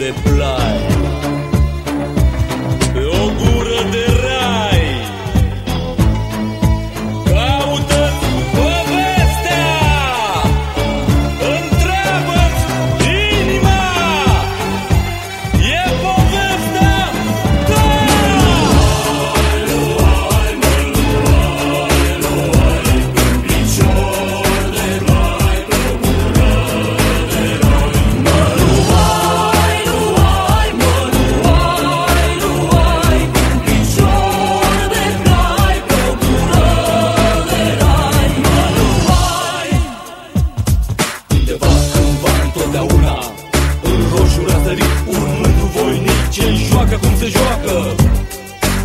the blood. joacă cum se joacă.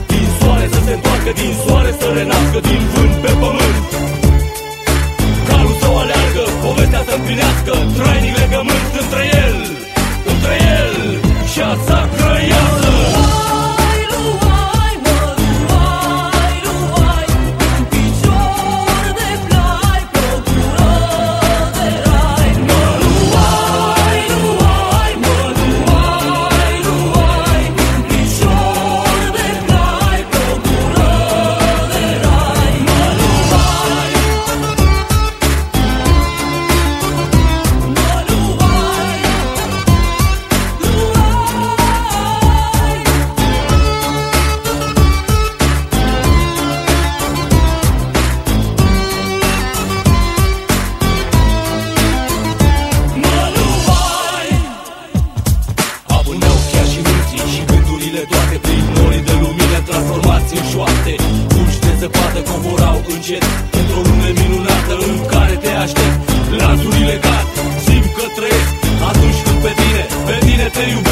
Din soare să se întoarcă, din soare să renască Din vânt pe pământ. încet. Într-o lume minunată în care te aștept Lanțurile cad, simt că trăiesc. Atunci când pe tine, pe tine te iubesc.